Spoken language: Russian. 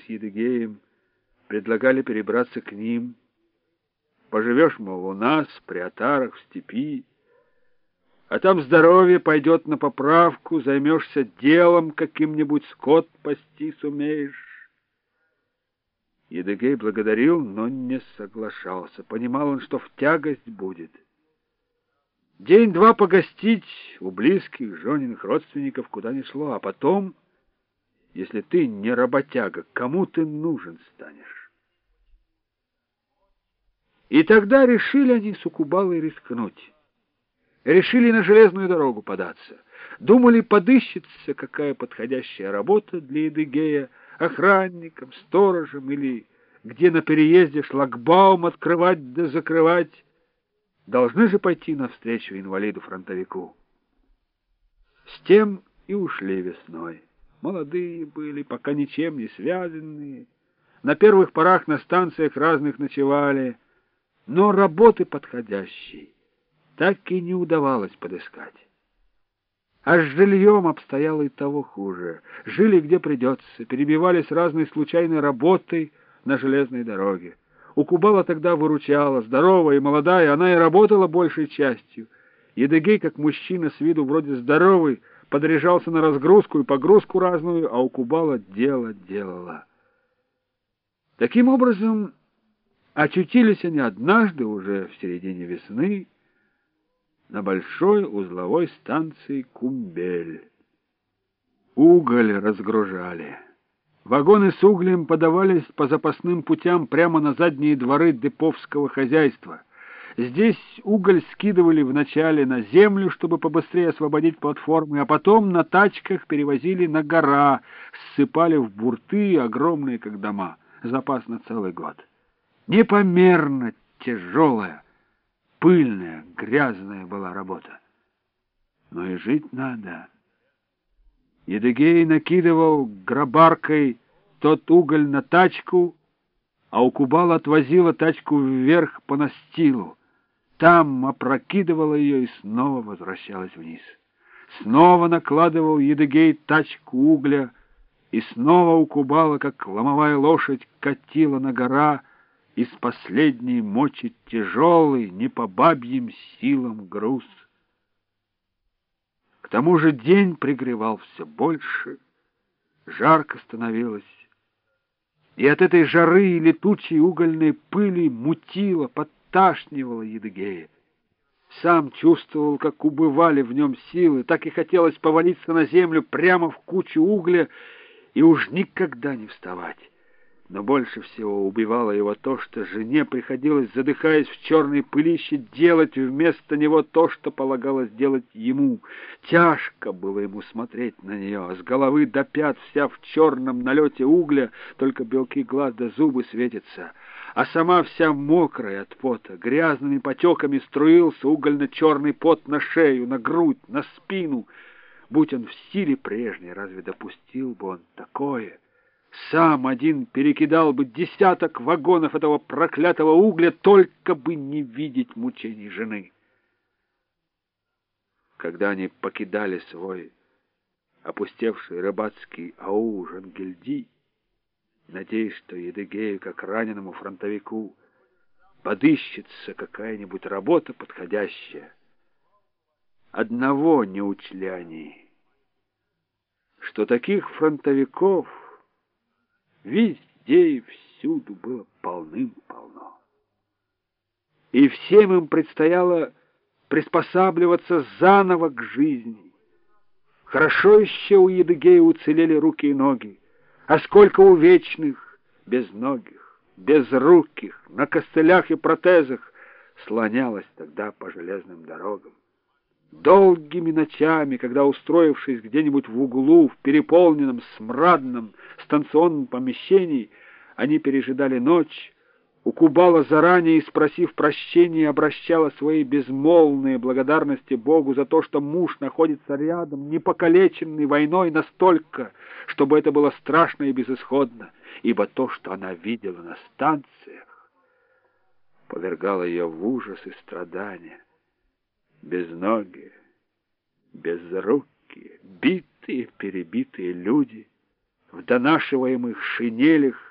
с Едыгеем, предлагали перебраться к ним. Поживешь, мол, у нас, при отарах, в степи, а там здоровье пойдет на поправку, займешься делом каким-нибудь, скот пасти сумеешь. Едыгей благодарил, но не соглашался. Понимал он, что в тягость будет. День-два погостить у близких, жениных родственников куда ни шло, а потом, если ты не работяга, кому ты нужен станешь? И тогда решили они с Укубалой рискнуть. Решили на железную дорогу податься. Думали, подыщется какая подходящая работа для Едыгея, охранником, сторожем или где на переезде шлагбаум открывать да закрывать. Должны же пойти навстречу инвалиду-фронтовику. С тем и ушли весной. Молодые были, пока ничем не связанные. На первых порах на станциях разных ночевали, но работы подходящей так и не удавалось подыскать. А с жильем обстояло и того хуже. Жили где придется, перебивались разной случайной работой на железной дороге. У Кубала тогда выручала, здоровая и молодая, она и работала большей частью. Едыгей, как мужчина с виду вроде здоровый, подряжался на разгрузку и погрузку разную, а у Кубала дело делала. Таким образом, очутились они однажды, уже в середине весны, на большой узловой станции Кумбель. Уголь разгружали. Вагоны с углем подавались по запасным путям прямо на задние дворы деповского хозяйства. Здесь уголь скидывали вначале на землю, чтобы побыстрее освободить платформы, а потом на тачках перевозили на гора, ссыпали в бурты, огромные как дома, запас на целый год. Непомерно тяжелая, пыльная, грязная была работа. Но и жить надо. Едыгей накидывал гробаркой тот уголь на тачку, а у Кубала отвозила тачку вверх по настилу. Там опрокидывала ее и снова возвращалась вниз. Снова накладывал Едыгей тачку угля, и снова у Кубала, как ломовая лошадь, катила на гора, из последней мочи тяжелый, не по бабьим силам груз. К тому же день пригревал все больше, жарко становилось, и от этой жары и летучей угольной пыли мутило, подташнивало Едыгея. Сам чувствовал, как убывали в нем силы, так и хотелось повалиться на землю прямо в кучу угля и уж никогда не вставать. Но больше всего убивало его то, что жене приходилось, задыхаясь в черной пылище, делать вместо него то, что полагалось делать ему. Тяжко было ему смотреть на нее, с головы до пят вся в черном налете угля, только белки глаз да зубы светятся, а сама вся мокрая от пота, грязными потеками струился угольно-черный пот на шею, на грудь, на спину. Будь он в силе прежней, разве допустил бы он такое? Сам один перекидал бы десяток вагонов этого проклятого угля, только бы не видеть мучений жены. Когда они покидали свой опустевший рыбацкий аул Жангельди, надеясь, что Едыгею, как раненому фронтовику, подыщется какая-нибудь работа подходящая. Одного не учли они, что таких фронтовиков Везде и всюду было полным-полно. И всем им предстояло приспосабливаться заново к жизни. Хорошо еще у Едыгея уцелели руки и ноги, а сколько у вечных, безногих, безруких, на костылях и протезах слонялось тогда по железным дорогам. Долгими ночами, когда, устроившись где-нибудь в углу, в переполненном, смрадном станционном помещении, они пережидали ночь, у Кубала заранее, спросив прощения, обращала свои безмолвные благодарности Богу за то, что муж находится рядом, не покалеченный войной настолько, чтобы это было страшно и безысходно, ибо то, что она видела на станциях, повергало ее в ужас и страдания. Безногие, безрукие, битые, перебитые люди в донашиваемых шинелях,